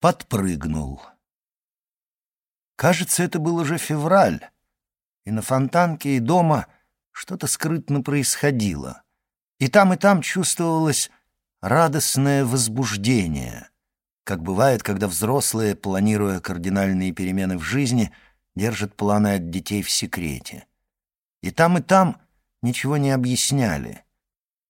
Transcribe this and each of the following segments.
подпрыгнул. Кажется, это был уже февраль, и на фонтанке и дома что-то скрытно происходило. И там, и там чувствовалось радостное возбуждение, как бывает, когда взрослые, планируя кардинальные перемены в жизни, держат планы от детей в секрете. И там, и там ничего не объясняли.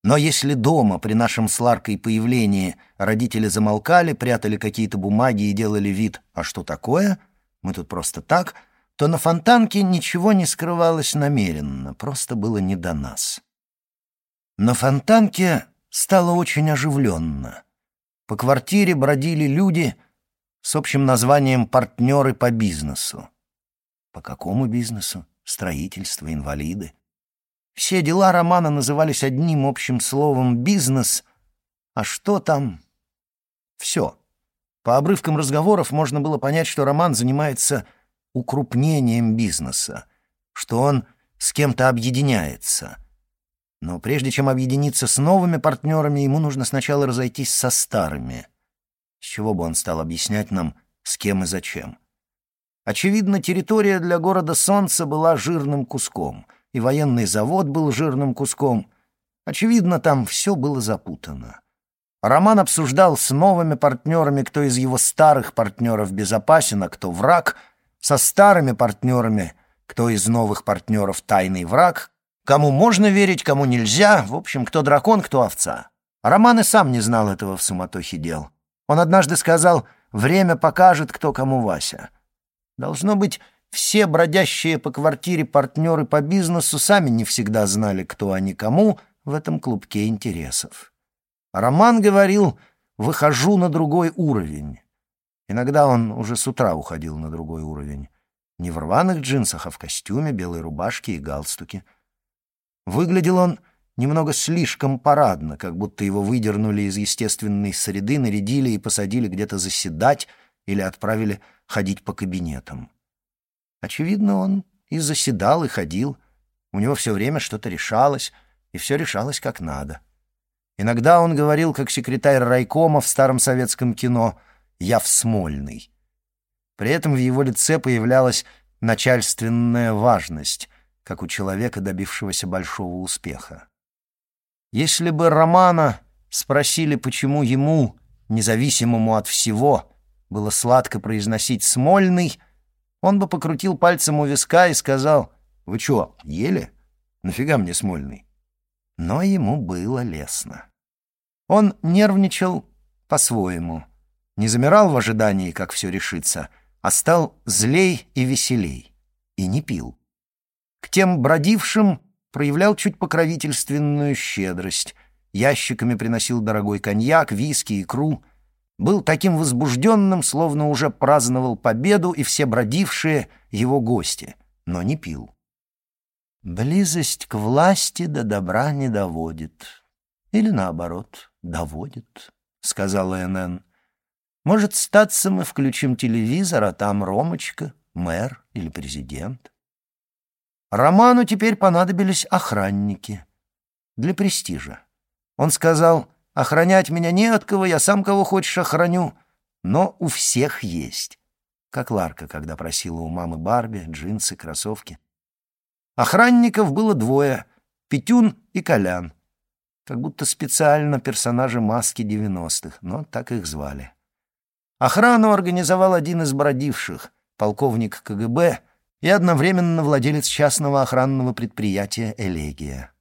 Но если дома при нашем с Ларкой появлении родители замолкали, прятали какие-то бумаги и делали вид «а что такое?», мы тут просто так, то на фонтанке ничего не скрывалось намеренно, просто было не до нас. На фонтанке стало очень оживленно. По квартире бродили люди с общим названием «партнеры по бизнесу». По какому бизнесу? Строительство, инвалиды. Все дела романа назывались одним общим словом «бизнес», а что там? Все. По обрывкам разговоров можно было понять, что Роман занимается укрупнением бизнеса, что он с кем-то объединяется. Но прежде чем объединиться с новыми партнерами, ему нужно сначала разойтись со старыми. С чего бы он стал объяснять нам, с кем и зачем? Очевидно, территория для города Солнца была жирным куском, и военный завод был жирным куском. Очевидно, там все было запутано. Роман обсуждал с новыми партнерами, кто из его старых партнеров безопасен, а кто враг, со старыми партнерами, кто из новых партнеров тайный враг, кому можно верить, кому нельзя, в общем, кто дракон, кто овца. Роман и сам не знал этого в суматохе дел. Он однажды сказал «Время покажет, кто кому Вася». Должно быть, все бродящие по квартире партнеры по бизнесу сами не всегда знали, кто они кому в этом клубке интересов. Роман говорил «выхожу на другой уровень». Иногда он уже с утра уходил на другой уровень. Не в рваных джинсах, а в костюме, белой рубашке и галстуке. Выглядел он немного слишком парадно, как будто его выдернули из естественной среды, нарядили и посадили где-то заседать или отправили ходить по кабинетам. Очевидно, он и заседал, и ходил. У него все время что-то решалось, и все решалось как надо. Иногда он говорил, как секретарь райкома в старом советском кино «Я в Смольный». При этом в его лице появлялась начальственная важность, как у человека, добившегося большого успеха. Если бы Романа спросили, почему ему, независимому от всего, было сладко произносить «Смольный», он бы покрутил пальцем у виска и сказал «Вы что, ели? Нафига мне Смольный?» Но ему было лестно. Он нервничал по-своему, не замирал в ожидании, как все решится, а стал злей и веселей, и не пил. К тем бродившим проявлял чуть покровительственную щедрость, ящиками приносил дорогой коньяк, виски, икру, был таким возбужденным, словно уже праздновал победу, и все бродившие — его гости, но не пил. Близость к власти до добра не доводит. Или наоборот доводит», — сказала НН. «Может, статься мы включим телевизор, а там Ромочка, мэр или президент». Роману теперь понадобились охранники для престижа. Он сказал, «Охранять меня не от кого, я сам кого хочешь охраню, но у всех есть». Как Ларка, когда просила у мамы Барби, джинсы, кроссовки. Охранников было двое — Петюн и Колян — как будто специально персонажи маски девяностых, но так их звали. Охрану организовал один из бродивших, полковник КГБ и одновременно владелец частного охранного предприятия «Элегия».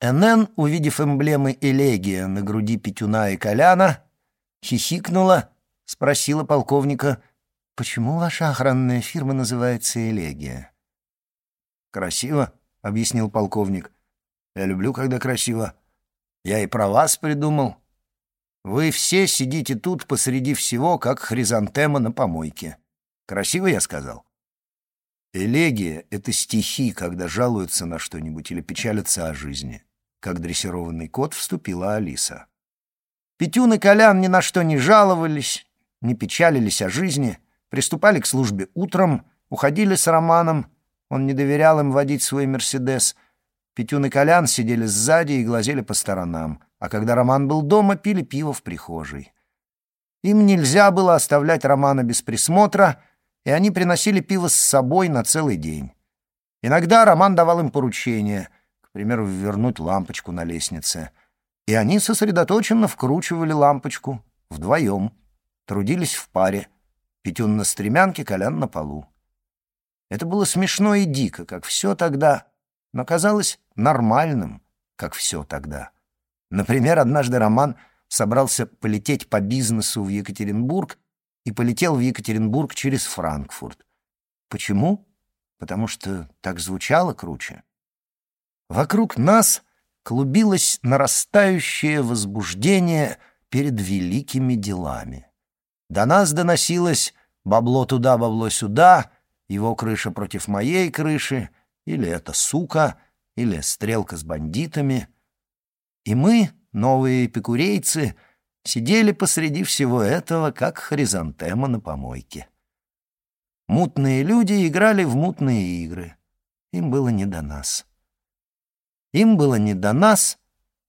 НН, увидев эмблемы «Элегия» на груди Петюна и Коляна, хихикнула, спросила полковника, «Почему ваша охранная фирма называется «Элегия»?» «Красиво», — объяснил полковник. «Я люблю, когда красиво. Я и про вас придумал. Вы все сидите тут посреди всего, как хризантема на помойке. Красиво я сказал? Элегия — это стихи, когда жалуются на что-нибудь или печалятся о жизни. Как дрессированный кот вступила Алиса. Петюн и Колян ни на что не жаловались, не печалились о жизни, приступали к службе утром, уходили с Романом, он не доверял им водить свой «Мерседес», Петюн и Колян сидели сзади и глазели по сторонам, а когда Роман был дома, пили пиво в прихожей. Им нельзя было оставлять Романа без присмотра, и они приносили пиво с собой на целый день. Иногда Роман давал им поручение, к примеру, вернуть лампочку на лестнице. И они сосредоточенно вкручивали лампочку вдвоем, трудились в паре, Петюн на стремянке, Колян на полу. Это было смешно и дико, как все тогда, но казалось нормальным, как все тогда. Например, однажды Роман собрался полететь по бизнесу в Екатеринбург и полетел в Екатеринбург через Франкфурт. Почему? Потому что так звучало круче. Вокруг нас клубилось нарастающее возбуждение перед великими делами. До нас доносилось «бабло туда, бабло сюда», «его крыша против моей крыши», или «это сука», или «стрелка с бандитами». И мы, новые эпикурейцы, сидели посреди всего этого, как хризантема на помойке. Мутные люди играли в мутные игры. Им было не до нас. Им было не до нас,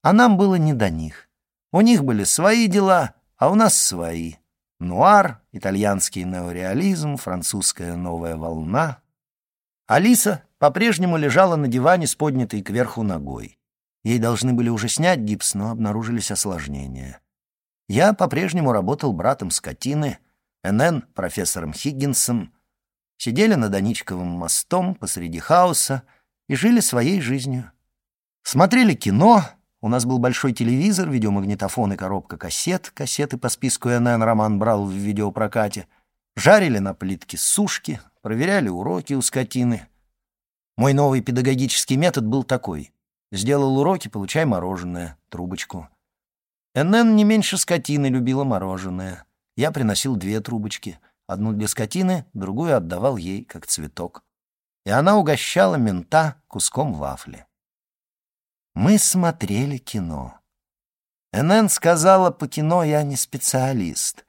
а нам было не до них. У них были свои дела, а у нас свои. Нуар, итальянский неореализм, французская новая волна. Алиса по-прежнему лежала на диване с поднятой кверху ногой. Ей должны были уже снять гипс, но обнаружились осложнения. Я по-прежнему работал братом скотины, НН — профессором Хиггинсом, сидели над Аничковым мостом посреди хаоса и жили своей жизнью. Смотрели кино, у нас был большой телевизор, видеомагнитофон и коробка кассет. Кассеты по списку НН Роман брал в видеопрокате. Жарили на плитке сушки, проверяли уроки у скотины. Мой новый педагогический метод был такой. Сделал уроки, получай мороженое, трубочку. НН не меньше скотины любила мороженое. Я приносил две трубочки. Одну для скотины, другую отдавал ей, как цветок. И она угощала мента куском вафли. Мы смотрели кино. НН сказала, по кино я не специалист.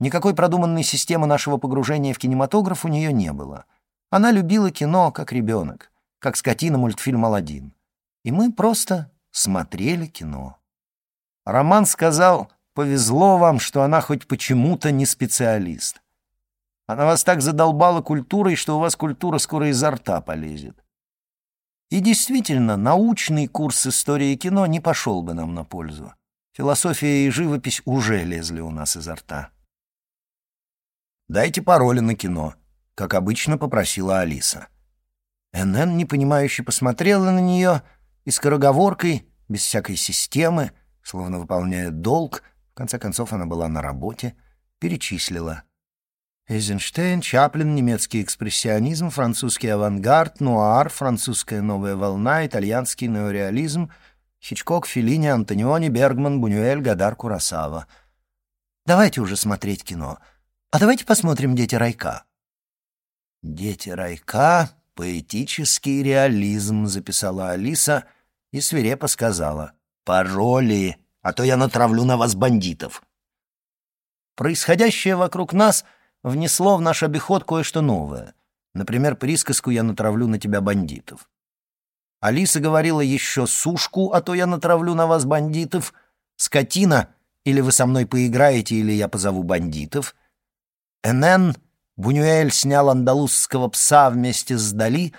Никакой продуманной системы нашего погружения в кинематограф у нее не было. Она любила кино, как ребенок, как скотина мультфильм «Аладдин». И мы просто смотрели кино. Роман сказал, повезло вам, что она хоть почему-то не специалист. Она вас так задолбала культурой, что у вас культура скоро изо рта полезет. И действительно, научный курс истории кино не пошел бы нам на пользу. Философия и живопись уже лезли у нас изо рта. «Дайте пароли на кино», — как обычно попросила Алиса. НН непонимающе посмотрела на нее и скороговоркой, без всякой системы, словно выполняя долг, в конце концов она была на работе, перечислила — Эйзенштейн, Чаплин, немецкий экспрессионизм, французский авангард, нуар, французская новая волна, итальянский неореализм, Хичкок, Феллини, Антониони, Бергман, Бунюэль, Гадар, Курасава. Давайте уже смотреть кино. А давайте посмотрим «Дети райка». «Дети райка. Поэтический реализм», — записала Алиса и свирепо сказала. «Пароли, а то я натравлю на вас бандитов». Происходящее вокруг нас — внесло в наш обиход кое-что новое. Например, присказку «я натравлю на тебя бандитов». Алиса говорила еще «сушку, а то я натравлю на вас бандитов», «скотина» или «вы со мной поиграете, или я позову бандитов». НН Бунюэль снял андалузского пса вместе с Дали.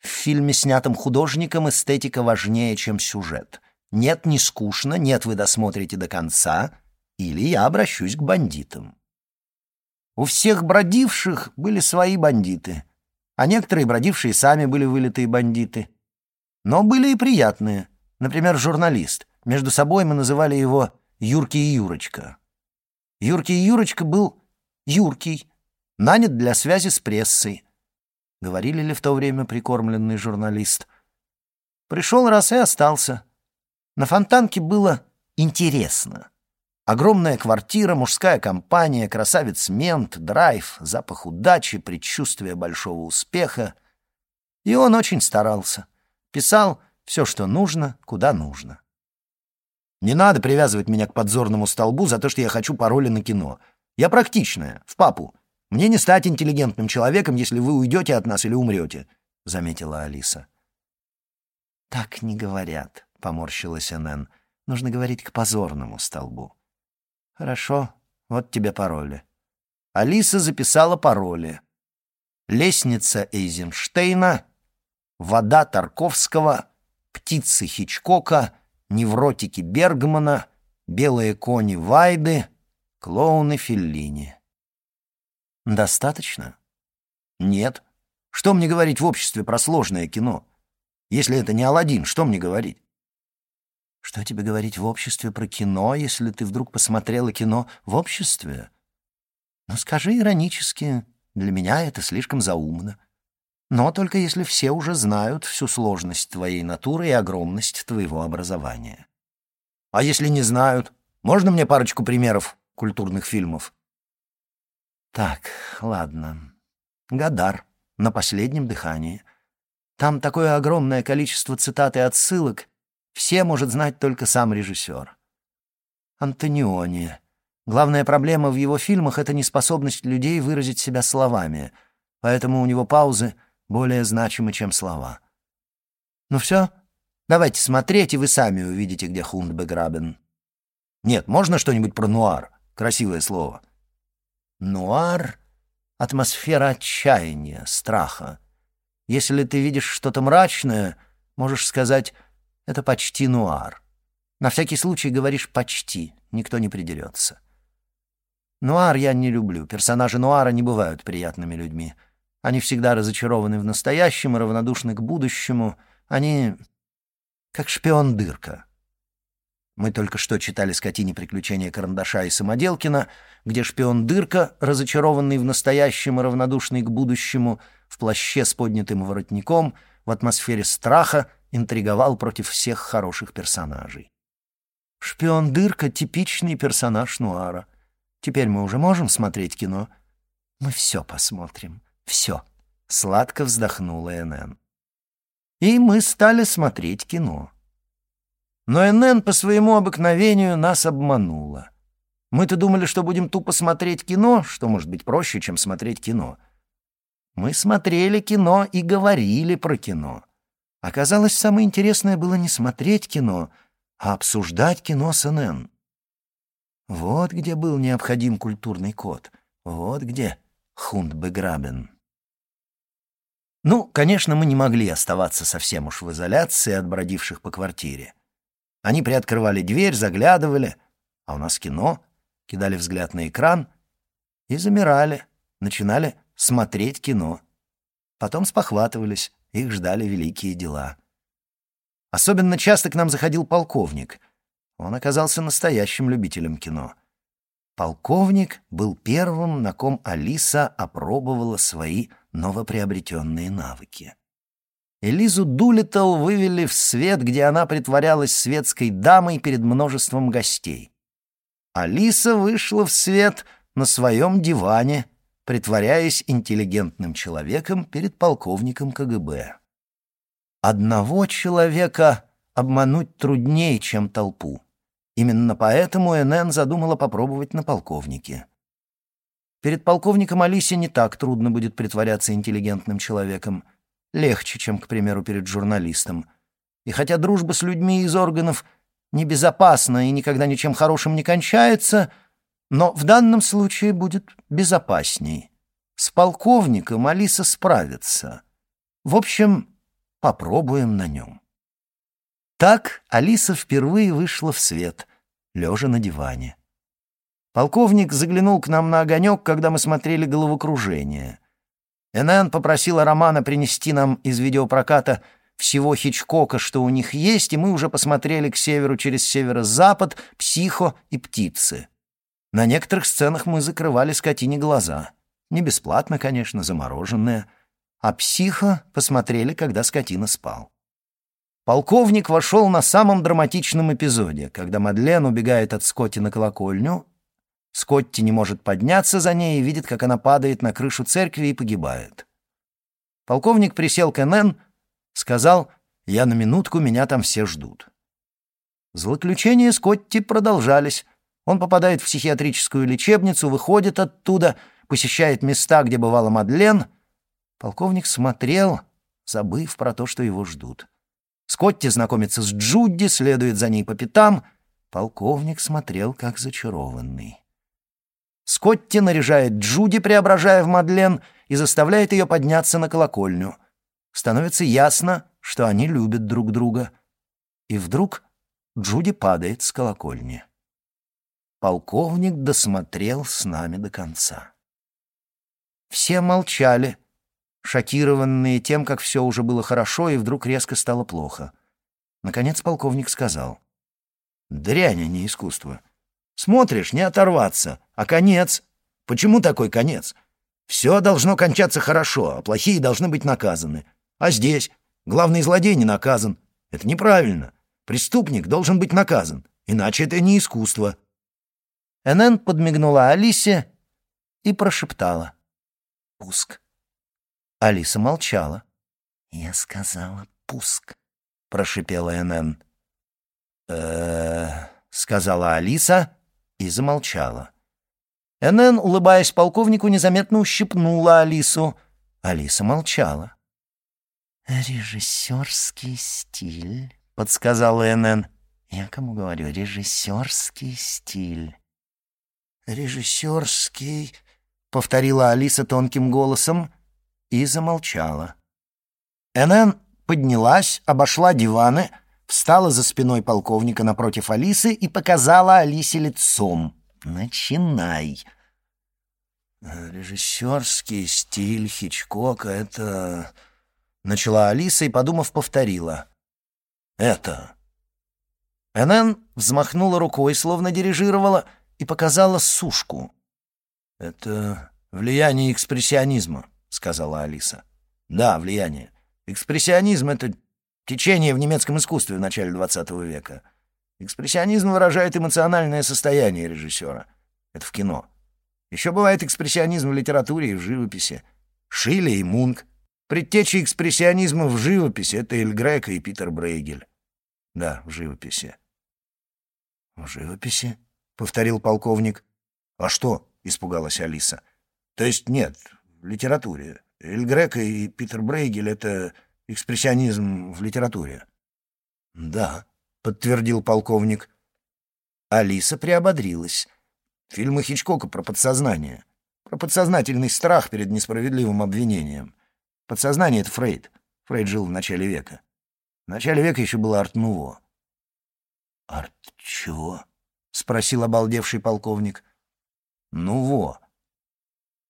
В фильме, снятом художником, эстетика важнее, чем сюжет. Нет, не скучно, нет, вы досмотрите до конца, или я обращусь к бандитам. У всех бродивших были свои бандиты, а некоторые бродившие сами были вылитые бандиты. Но были и приятные. Например, журналист. Между собой мы называли его Юркий Юрочка. Юркий Юрочка был Юркий, нанят для связи с прессой. Говорили ли в то время прикормленный журналист? Пришел раз и остался. На фонтанке было интересно. Огромная квартира, мужская компания, красавец-мент, драйв, запах удачи, предчувствие большого успеха. И он очень старался. Писал все, что нужно, куда нужно. Не надо привязывать меня к подзорному столбу за то, что я хочу пароли на кино. Я практичная, в папу. Мне не стать интеллигентным человеком, если вы уйдете от нас или умрете», — заметила Алиса. «Так не говорят», — поморщилась Энн. «Нужно говорить к позорному столбу». «Хорошо», Вот тебе пароли. Алиса записала пароли. Лестница Эйзенштейна, вода Тарковского, птицы Хичкока, невротики Бергмана, белые кони Вайды, клоуны Феллини. Достаточно? Нет. Что мне говорить в обществе про сложное кино? Если это не Аладдин, что мне говорить? Что тебе говорить в обществе про кино, если ты вдруг посмотрела кино в обществе? Ну, скажи иронически, для меня это слишком заумно. Но только если все уже знают всю сложность твоей натуры и огромность твоего образования. А если не знают? Можно мне парочку примеров культурных фильмов? Так, ладно. Гадар на последнем дыхании. Там такое огромное количество цитат и отсылок, все может знать только сам режиссер. Антониони. Главная проблема в его фильмах — это неспособность людей выразить себя словами, поэтому у него паузы более значимы, чем слова. Ну все, давайте смотреть, и вы сами увидите, где Хунд Беграбен. Нет, можно что-нибудь про нуар? Красивое слово. Нуар — атмосфера отчаяния, страха. Если ты видишь что-то мрачное, можешь сказать «это почти нуар». На всякий случай говоришь «почти», никто не придерется. Нуар я не люблю. Персонажи нуара не бывают приятными людьми. Они всегда разочарованы в настоящем и равнодушны к будущему. Они как шпион-дырка. Мы только что читали «Скотине приключения Карандаша» и Самоделкина, где шпион-дырка, разочарованный в настоящем и равнодушный к будущему, в плаще с поднятым воротником, в атмосфере страха, интриговал против всех хороших персонажей. Шпион-дырка — типичный персонаж нуара. Теперь мы уже можем смотреть кино? Мы все посмотрим. Все. Сладко вздохнула НН. И мы стали смотреть кино. Но НН по своему обыкновению нас обманула. Мы-то думали, что будем тупо смотреть кино, что может быть проще, чем смотреть кино. Мы смотрели кино и говорили про кино. Оказалось, самое интересное было не смотреть кино, а обсуждать кино с НН. Вот где был необходим культурный код. Вот где Хунд Беграбен. Ну, конечно, мы не могли оставаться совсем уж в изоляции от бродивших по квартире. Они приоткрывали дверь, заглядывали, а у нас кино, кидали взгляд на экран и замирали, начинали смотреть кино. Потом спохватывались, их ждали великие дела. Особенно часто к нам заходил полковник. Он оказался настоящим любителем кино. Полковник был первым, на ком Алиса опробовала свои новоприобретенные навыки. Элизу Дулиттл вывели в свет, где она притворялась светской дамой перед множеством гостей. Алиса вышла в свет на своем диване, притворяясь интеллигентным человеком перед полковником КГБ. Одного человека обмануть труднее, чем толпу. Именно поэтому НН задумала попробовать на полковнике. Перед полковником Алисе не так трудно будет притворяться интеллигентным человеком — легче, чем, к примеру, перед журналистом. И хотя дружба с людьми из органов небезопасна и никогда ничем хорошим не кончается, но в данном случае будет безопасней. С полковником Алиса справится. В общем, попробуем на нем. Так Алиса впервые вышла в свет, лежа на диване. Полковник заглянул к нам на огонек, когда мы смотрели головокружение — НН попросила Романа принести нам из видеопроката всего Хичкока, что у них есть, и мы уже посмотрели к северу через северо-запад, «Психо» и «Птицы». На некоторых сценах мы закрывали скотине глаза. Не бесплатно, конечно, замороженные. А «Психо» посмотрели, когда скотина спал. Полковник вошел на самом драматичном эпизоде, когда Мадлен убегает от Скотти на колокольню, Скотти не может подняться за ней и видит, как она падает на крышу церкви и погибает. Полковник присел к НН, сказал, «Я на минутку, меня там все ждут». Злоключения Скотти продолжались. Он попадает в психиатрическую лечебницу, выходит оттуда, посещает места, где бывала Мадлен. Полковник смотрел, забыв про то, что его ждут. Скотти знакомится с Джудди, следует за ней по пятам. Полковник смотрел, как зачарованный. Скотти наряжает Джуди, преображая в Мадлен, и заставляет ее подняться на колокольню. Становится ясно, что они любят друг друга. И вдруг Джуди падает с колокольни. Полковник досмотрел с нами до конца. Все молчали, шокированные тем, как все уже было хорошо, и вдруг резко стало плохо. Наконец полковник сказал. «Дрянь, а не искусство. Смотришь, не оторваться. А конец? Почему такой конец? Все должно кончаться хорошо, а плохие должны быть наказаны. А здесь главный злодей не наказан. Это неправильно. Преступник должен быть наказан, иначе это не искусство». Энн подмигнула Алисе и прошептала. «Пуск». Алиса молчала. «Я сказала пуск», — прошипела Энн. э сказала Алиса и замолчала. Энн, улыбаясь полковнику, незаметно ущипнула Алису. Алиса молчала. «Режиссерский стиль», — подсказала Энн. «Я кому говорю? Режиссерский стиль». «Режиссерский», — повторила Алиса тонким голосом и замолчала. Энн поднялась, обошла диваны, встала за спиной полковника напротив Алисы и показала Алисе лицом. «Начинай!» «Режиссерский стиль Хичкока — это...» Начала Алиса и, подумав, повторила. «Это...» Энн взмахнула рукой, словно дирижировала, и показала сушку. «Это влияние экспрессионизма», — сказала Алиса. «Да, влияние. Экспрессионизм — это течение в немецком искусстве в начале XX века. Экспрессионизм выражает эмоциональное состояние режиссера. Это в кино. Еще бывает экспрессионизм в литературе и в живописи. Шиле и Мунк. Предтечи экспрессионизма в живописи — это Эль Греко и Питер Брейгель. Да, в живописи. «В живописи?» — повторил полковник. «А что?» — испугалась Алиса. «То есть нет, в литературе. Эль Греко и Питер Брейгель — это экспрессионизм в литературе». «Да», — подтвердил полковник. Алиса приободрилась. Фильмы Хичкока про подсознание. Про подсознательный страх перед несправедливым обвинением. Подсознание — это Фрейд. Фрейд жил в начале века. В начале века еще было арт-нуво. «Арт чего?» — спросил обалдевший полковник. «Нуво».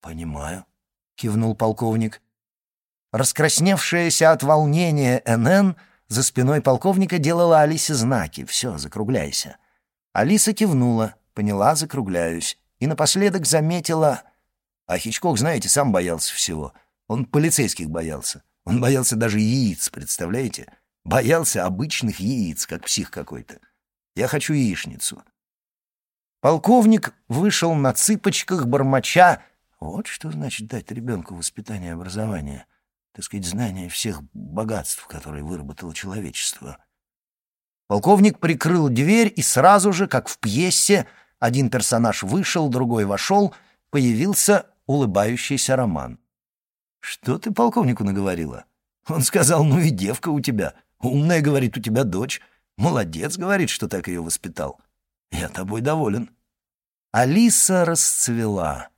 «Понимаю», — кивнул полковник. Раскрасневшаяся от волнения НН за спиной полковника делала Алисе знаки. «Все, закругляйся». Алиса кивнула, поняла, закругляюсь, и напоследок заметила... А Хичкок, знаете, сам боялся всего — он полицейских боялся. Он боялся даже яиц, представляете? Боялся обычных яиц, как псих какой-то. Я хочу яичницу. Полковник вышел на цыпочках, бормоча. Вот что значит дать ребенку воспитание и образование. Так сказать, знание всех богатств, которые выработало человечество. Полковник прикрыл дверь, и сразу же, как в пьесе, один персонаж вышел, другой вошел, появился улыбающийся Роман. «Что ты полковнику наговорила?» Он сказал, «Ну и девка у тебя. Умная, говорит, у тебя дочь. Молодец, говорит, что так ее воспитал. Я тобой доволен». Алиса расцвела.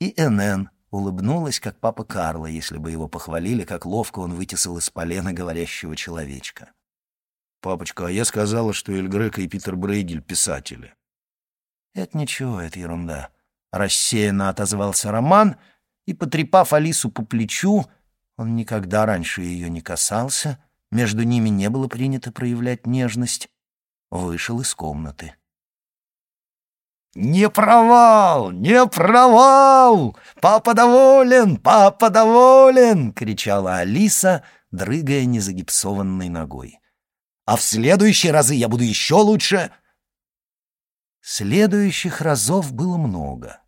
И НН улыбнулась, как папа Карла, если бы его похвалили, как ловко он вытесал из полена говорящего человечка. «Папочка, а я сказала, что Эль Греко и Питер Брейгель — писатели». «Это ничего, это ерунда», — рассеянно отозвался Роман — и, потрепав Алису по плечу, он никогда раньше ее не касался, между ними не было принято проявлять нежность, вышел из комнаты. «Не провал! Не провал! Папа доволен! Папа доволен!» — кричала Алиса, дрыгая незагипсованной ногой. «А в следующие разы я буду еще лучше!» Следующих разов было много —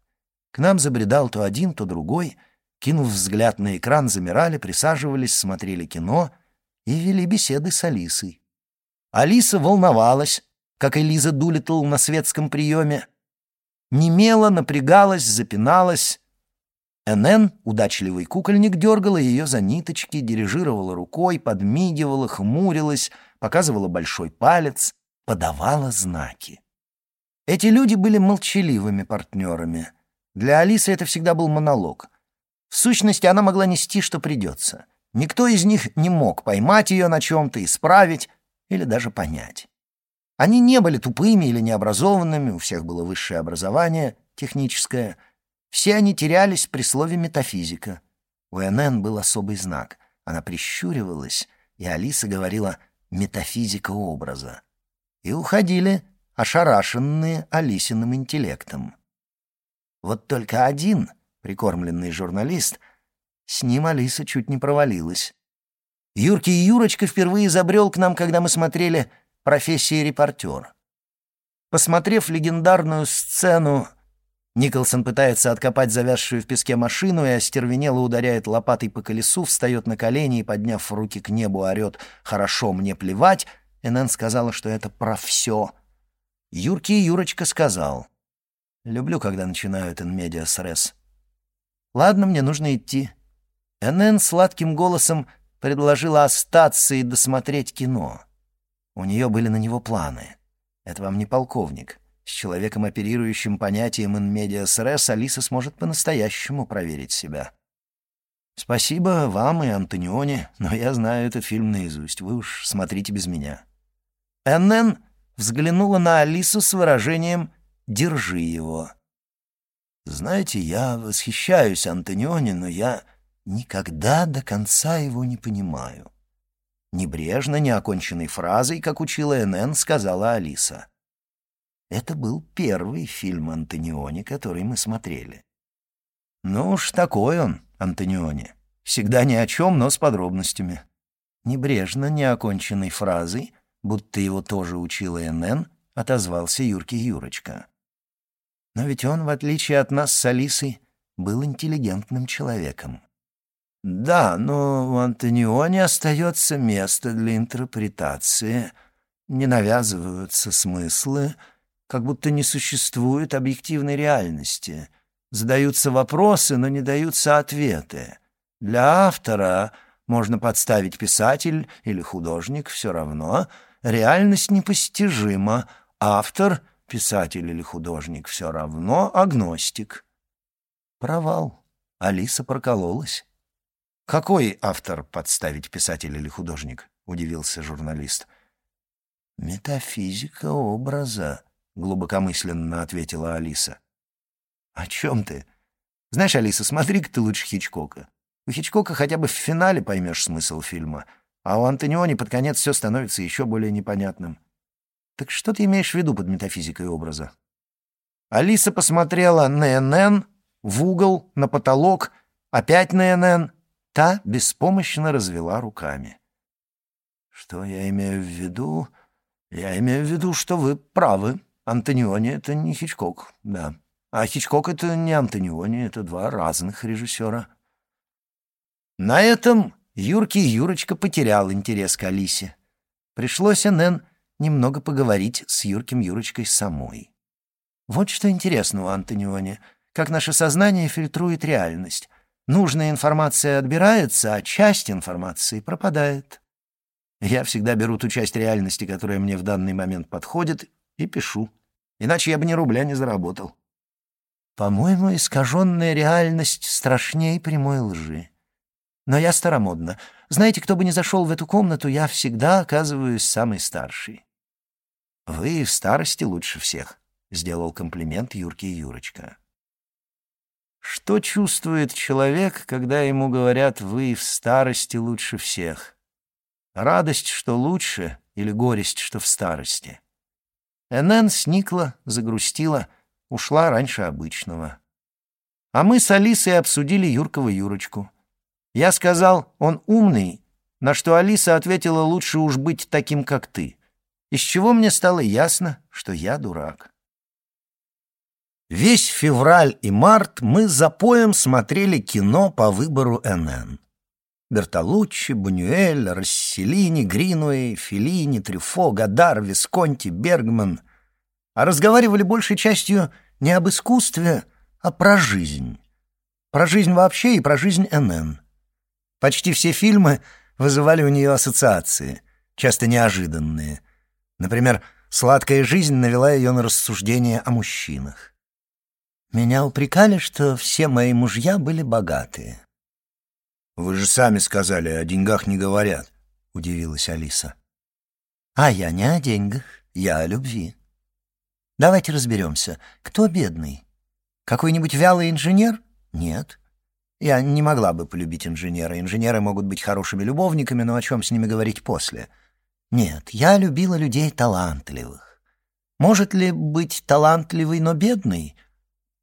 к нам забредал то один, то другой. Кинув взгляд на экран, замирали, присаживались, смотрели кино и вели беседы с Алисой. Алиса волновалась, как и Лиза Дулитл на светском приеме. Немела, напрягалась, запиналась. НН, удачливый кукольник, дергала ее за ниточки, дирижировала рукой, подмигивала, хмурилась, показывала большой палец, подавала знаки. Эти люди были молчаливыми партнерами — Для Алисы это всегда был монолог. В сущности, она могла нести, что придется. Никто из них не мог поймать ее на чем-то, исправить или даже понять. Они не были тупыми или необразованными, у всех было высшее образование, техническое. Все они терялись при слове «метафизика». У НН был особый знак. Она прищуривалась, и Алиса говорила «метафизика образа». И уходили, ошарашенные Алисиным интеллектом. Вот только один, прикормленный журналист, с ним Алиса чуть не провалилась. Юрки и Юрочка впервые забрел к нам, когда мы смотрели «Профессия репортер». Посмотрев легендарную сцену Николсон пытается откопать завязшую в песке машину и остервенело ударяет лопатой по колесу, встает на колени и, подняв руки к небу, орет «Хорошо, мне плевать!» Энн сказала, что это про все. Юрки и Юрочка сказал «Люблю, когда начинают инмедиа с «Ладно, мне нужно идти». Энн сладким голосом предложила остаться и досмотреть кино. У нее были на него планы. Это вам не полковник. С человеком, оперирующим понятием in medias Алиса сможет по-настоящему проверить себя. Спасибо вам и Антонионе, но я знаю этот фильм наизусть. Вы уж смотрите без меня. Эннен взглянула на Алису с выражением «держи его». Знаете, я восхищаюсь Антонионе, но я никогда до конца его не понимаю. Небрежно, неоконченной фразой, как учила НН, сказала Алиса. Это был первый фильм Антониони, который мы смотрели. Ну уж такой он, Антониони. Всегда ни о чем, но с подробностями. Небрежно, неоконченной фразой, будто его тоже учила НН, отозвался Юрки Юрочка. Но ведь он, в отличие от нас с Алисой, был интеллигентным человеком. Да, но у Антониони остается место для интерпретации, не навязываются смыслы, как будто не существует объективной реальности. Задаются вопросы, но не даются ответы. Для автора можно подставить писатель или художник, все равно. Реальность непостижима. Автор, писатель или художник, все равно агностик. Провал. Алиса прокололась. «Какой автор подставить писатель или художник?» — удивился журналист. «Метафизика образа», — глубокомысленно ответила Алиса. «О чем ты? Знаешь, Алиса, смотри-ка ты лучше Хичкока. У Хичкока хотя бы в финале поймешь смысл фильма, а у Антониони под конец все становится еще более непонятным. Так что ты имеешь в виду под метафизикой образа?» Алиса посмотрела на НН, в угол, на потолок, опять на НН. Та беспомощно развела руками. «Что я имею в виду? Я имею в виду, что вы правы», Антониони — это не Хичкок, да. А Хичкок — это не Антониони, это два разных режиссера. На этом Юрки Юрочка потерял интерес к Алисе. Пришлось Нэн немного поговорить с Юрким Юрочкой самой. Вот что интересно у Антониони, как наше сознание фильтрует реальность. Нужная информация отбирается, а часть информации пропадает. Я всегда беру ту часть реальности, которая мне в данный момент подходит, и пишу. Иначе я бы ни рубля не заработал. По-моему, искаженная реальность страшнее прямой лжи. Но я старомодна. Знаете, кто бы ни зашел в эту комнату, я всегда оказываюсь самый старший. «Вы в старости лучше всех», — сделал комплимент Юрке Юрочка. Что чувствует человек, когда ему говорят «вы в старости лучше всех»? Радость, что лучше, или горесть, что в старости? Энн сникла, загрустила, ушла раньше обычного. А мы с Алисой обсудили Юркова Юрочку. Я сказал, он умный, на что Алиса ответила, лучше уж быть таким, как ты. Из чего мне стало ясно, что я дурак. Весь февраль и март мы за поем смотрели кино по выбору НН. Бертолуччи, Бунюэль, Расселини, Гринуэй, Феллини, Трюфо, Гадар, Висконти, Бергман. А разговаривали большей частью не об искусстве, а про жизнь. Про жизнь вообще и про жизнь НН. Почти все фильмы вызывали у нее ассоциации, часто неожиданные. Например, «Сладкая жизнь» навела ее на рассуждения о мужчинах. Меня упрекали, что все мои мужья были богатые. «Вы же сами сказали, о деньгах не говорят», — удивилась Алиса. «А я не о деньгах, я о любви. Давайте разберемся, кто бедный? Какой-нибудь вялый инженер? Нет. Я не могла бы полюбить инженера. Инженеры могут быть хорошими любовниками, но о чем с ними говорить после? Нет, я любила людей талантливых. Может ли быть талантливый, но бедный?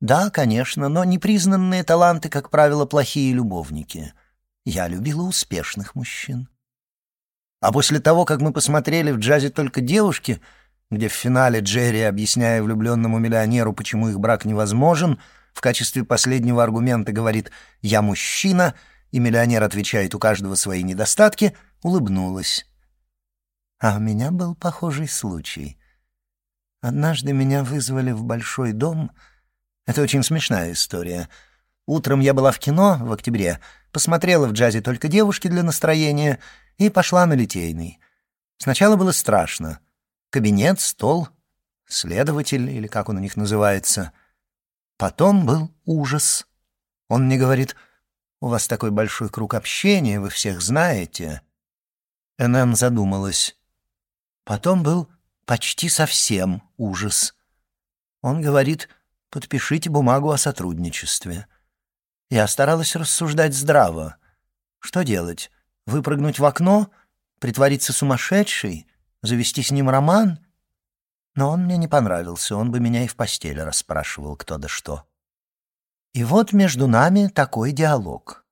Да, конечно, но непризнанные таланты, как правило, плохие любовники. Я любила успешных мужчин. А после того, как мы посмотрели в джазе только девушки, где в финале Джерри, объясняя влюбленному миллионеру, почему их брак невозможен, в качестве последнего аргумента говорит «я мужчина», и миллионер отвечает «у каждого свои недостатки», улыбнулась. А у меня был похожий случай. Однажды меня вызвали в большой дом. Это очень смешная история. Утром я была в кино в октябре, посмотрела в джазе только девушки для настроения и пошла на Литейный. Сначала было страшно. Кабинет, стол, следователь, или как он у них называется. Потом был ужас. Он мне говорит, «У вас такой большой круг общения, вы всех знаете». НН задумалась. Потом был почти совсем ужас. Он говорит, «Подпишите бумагу о сотрудничестве». Я старалась рассуждать здраво. Что делать? Выпрыгнуть в окно? Притвориться сумасшедшей? Завести с ним роман? Но он мне не понравился, он бы меня и в постели расспрашивал кто да что. И вот между нами такой диалог.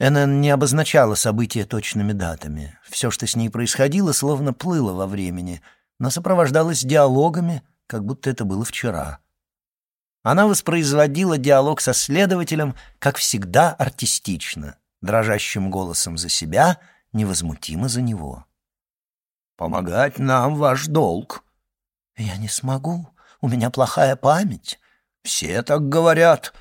НН не обозначала события точными датами. Все, что с ней происходило, словно плыло во времени, но сопровождалось диалогами, как будто это было вчера. Она воспроизводила диалог со следователем, как всегда, артистично, дрожащим голосом за себя, невозмутимо за него. «Помогать нам ваш долг». «Я не смогу. У меня плохая память». «Все так говорят».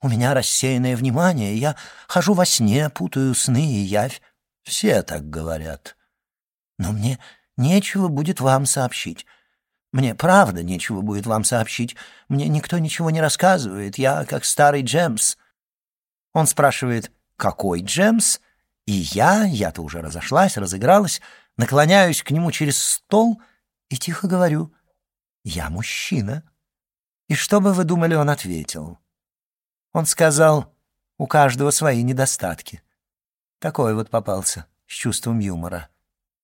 «У меня рассеянное внимание. Я хожу во сне, путаю сны и явь». «Все так говорят». «Но мне нечего будет вам сообщить. Мне правда нечего будет вам сообщить. Мне никто ничего не рассказывает. Я как старый Джемс». Он спрашивает, «Какой Джемс?» И я, я-то уже разошлась, разыгралась, наклоняюсь к нему через стол и тихо говорю, «Я мужчина». И что бы вы думали, он ответил? Он сказал, «У каждого свои недостатки». Такой вот попался, с чувством юмора.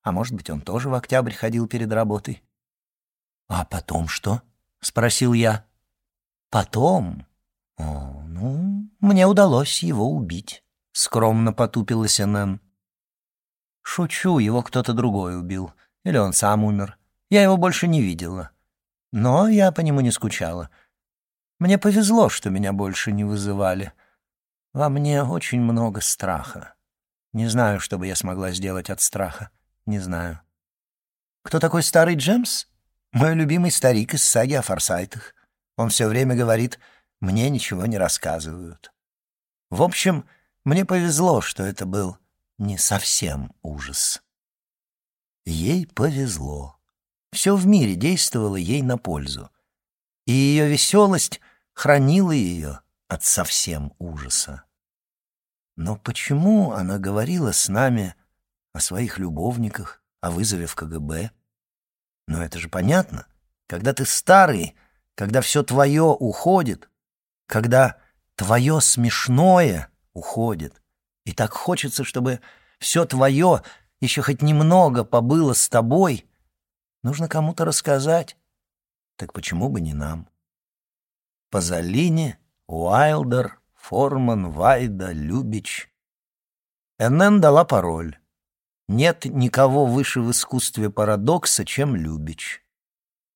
А может быть, он тоже в октябрь ходил перед работой. «А потом что?» — спросил я. «Потом? О, ну, мне удалось его убить», — скромно потупилась Энн. «Шучу, его кто-то другой убил. Или он сам умер. Я его больше не видела. Но я по нему не скучала. Мне повезло, что меня больше не вызывали. Во мне очень много страха. Не знаю, что бы я смогла сделать от страха. Не знаю. Кто такой старый Джемс? Мой любимый старик из саги о форсайтах. Он все время говорит, мне ничего не рассказывают. В общем, мне повезло, что это был не совсем ужас. Ей повезло. Все в мире действовало ей на пользу. И ее веселость хранила ее от совсем ужаса. Но почему она говорила с нами о своих любовниках, о вызове в КГБ? Но это же понятно. Когда ты старый, когда все твое уходит, когда твое смешное уходит, и так хочется, чтобы все твое еще хоть немного побыло с тобой, нужно кому-то рассказать. Так почему бы не нам? Пазолини, Уайлдер, Форман, Вайда, Любич. НН дала пароль. Нет никого выше в искусстве парадокса, чем Любич.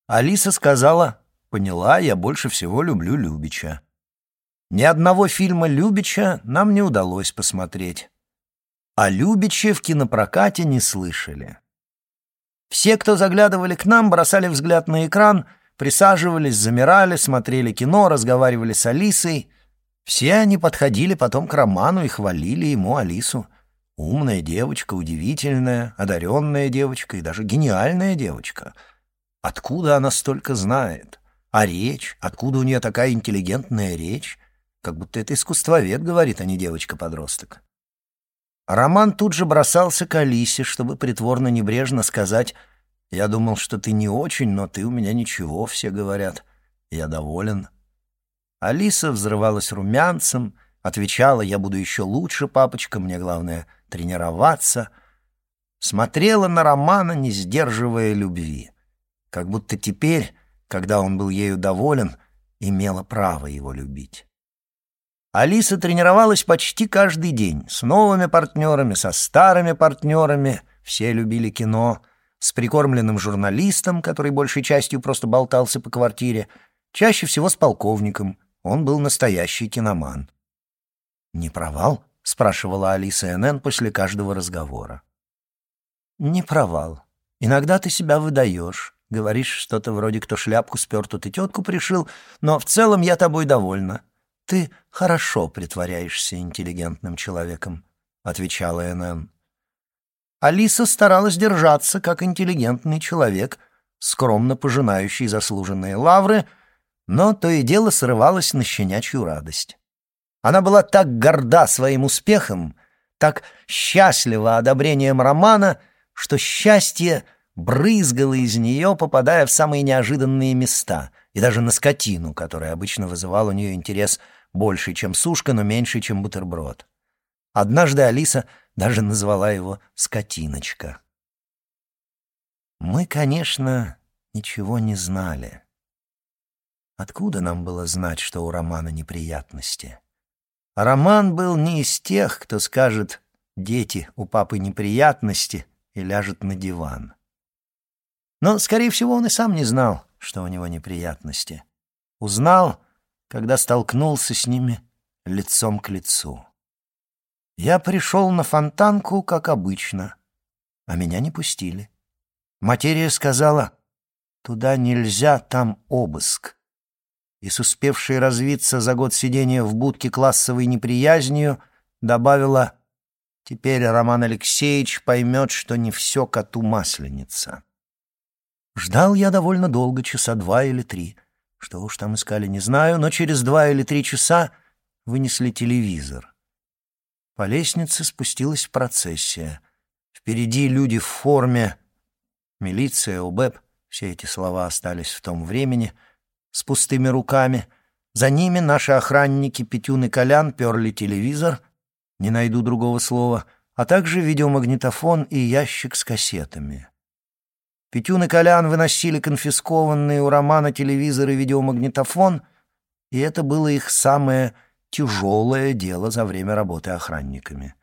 Алиса сказала, поняла, я больше всего люблю Любича. Ни одного фильма Любича нам не удалось посмотреть. О Любиче в кинопрокате не слышали. Все, кто заглядывали к нам, бросали взгляд на экран, присаживались, замирали, смотрели кино, разговаривали с Алисой. Все они подходили потом к Роману и хвалили ему Алису. Умная девочка, удивительная, одаренная девочка и даже гениальная девочка. Откуда она столько знает? А речь? Откуда у нее такая интеллигентная речь? Как будто это искусствовед говорит, а не девочка-подросток. Роман тут же бросался к Алисе, чтобы притворно-небрежно сказать «Я думал, что ты не очень, но ты у меня ничего, все говорят. Я доволен». Алиса взрывалась румянцем, отвечала «Я буду еще лучше, папочка, мне главное тренироваться». Смотрела на Романа, не сдерживая любви. Как будто теперь, когда он был ею доволен, имела право его любить. Алиса тренировалась почти каждый день, с новыми партнерами, со старыми партнерами, все любили кино, с прикормленным журналистом, который большей частью просто болтался по квартире, чаще всего с полковником, он был настоящий киноман. «Не провал?» — спрашивала Алиса НН после каждого разговора. «Не провал. Иногда ты себя выдаешь, говоришь что-то вроде «кто шляпку спер, тут и тетку пришил», но в целом я тобой довольна. «Ты хорошо притворяешься интеллигентным человеком», — отвечала НН. Алиса старалась держаться как интеллигентный человек, скромно пожинающий заслуженные лавры, но то и дело срывалась на щенячью радость. Она была так горда своим успехом, так счастлива одобрением романа, что счастье брызгало из нее, попадая в самые неожиданные места, и даже на скотину, которая обычно вызывала у нее интерес больше, чем сушка, но меньше, чем бутерброд. Однажды Алиса даже назвала его «скотиночка». Мы, конечно, ничего не знали. Откуда нам было знать, что у Романа неприятности? Роман был не из тех, кто скажет «дети, у папы неприятности» и ляжет на диван. Но, скорее всего, он и сам не знал, что у него неприятности. Узнал, когда столкнулся с ними лицом к лицу. Я пришел на фонтанку, как обычно, а меня не пустили. Материя сказала, туда нельзя, там обыск. И с успевшей развиться за год сидения в будке классовой неприязнью добавила, теперь Роман Алексеевич поймет, что не все коту масленица. Ждал я довольно долго, часа два или три. Что уж там искали, не знаю, но через два или три часа вынесли телевизор. По лестнице спустилась процессия. Впереди люди в форме. Милиция, УБЭП, все эти слова остались в том времени, с пустыми руками. За ними наши охранники Петюн и Колян перли телевизор, не найду другого слова, а также видеомагнитофон и ящик с кассетами. Петюн и Колян выносили конфискованные у Романа телевизор и видеомагнитофон, и это было их самое тяжелое дело за время работы охранниками.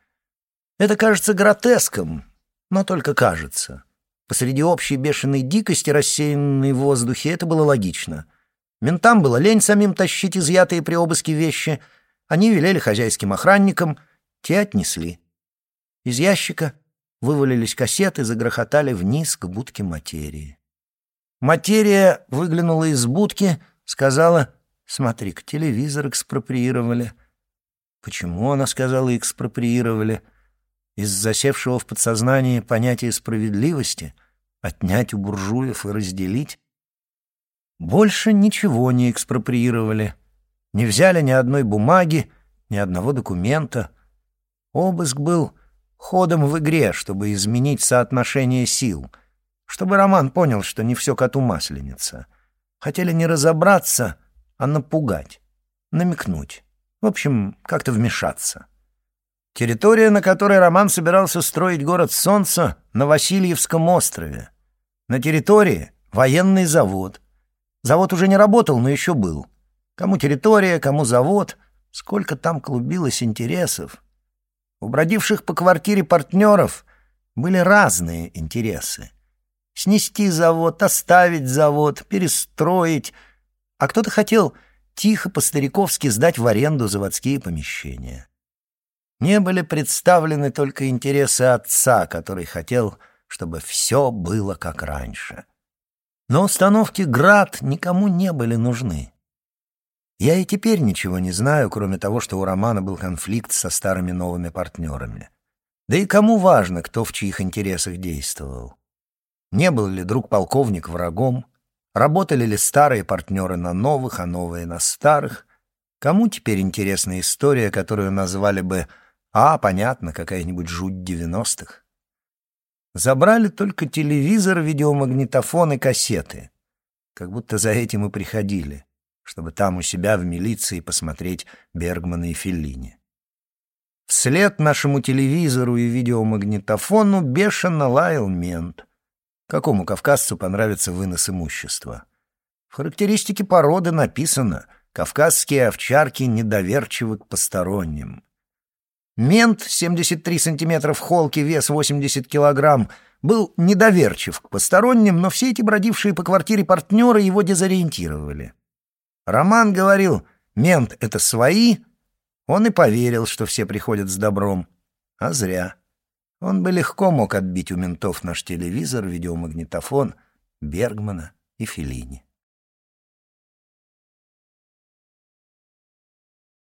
Это кажется гротеском, но только кажется. Посреди общей бешеной дикости, рассеянной в воздухе, это было логично. Ментам было лень самим тащить изъятые при обыске вещи. Они велели хозяйским охранникам, те отнесли. Из ящика Вывалились кассеты, загрохотали вниз к будке материи. Материя выглянула из будки, сказала, «Смотри-ка, телевизор экспроприировали». Почему, она сказала, экспроприировали? Из засевшего в подсознании понятия справедливости отнять у буржуев и разделить? Больше ничего не экспроприировали. Не взяли ни одной бумаги, ни одного документа. Обыск был ходом в игре, чтобы изменить соотношение сил, чтобы Роман понял, что не все коту масленица. Хотели не разобраться, а напугать, намекнуть. В общем, как-то вмешаться. Территория, на которой Роман собирался строить город Солнца, на Васильевском острове. На территории военный завод. Завод уже не работал, но еще был. Кому территория, кому завод. Сколько там клубилось интересов. У бродивших по квартире партнеров были разные интересы. Снести завод, оставить завод, перестроить. А кто-то хотел тихо по-стариковски сдать в аренду заводские помещения. Не были представлены только интересы отца, который хотел, чтобы все было как раньше. Но установки «Град» никому не были нужны. Я и теперь ничего не знаю, кроме того, что у Романа был конфликт со старыми новыми партнерами. Да и кому важно, кто в чьих интересах действовал? Не был ли друг полковник врагом, Работали ли старые партнеры на новых, а новые на старых? Кому теперь интересна история, которую назвали бы «А, понятно, какая-нибудь жуть девяностых»? Забрали только телевизор, видеомагнитофон и кассеты. Как будто за этим и приходили, чтобы там у себя в милиции посмотреть Бергмана и Феллини. Вслед нашему телевизору и видеомагнитофону бешено лаял мент. Какому кавказцу понравится вынос имущества? В характеристике породы написано «Кавказские овчарки недоверчивы к посторонним». Мент, 73 сантиметра в холке, вес 80 килограмм, был недоверчив к посторонним, но все эти бродившие по квартире партнеры его дезориентировали. Роман говорил «Мент — это свои», он и поверил, что все приходят с добром. А зря. Он бы легко мог отбить у ментов наш телевизор, видеомагнитофон, Бергмана и Феллини.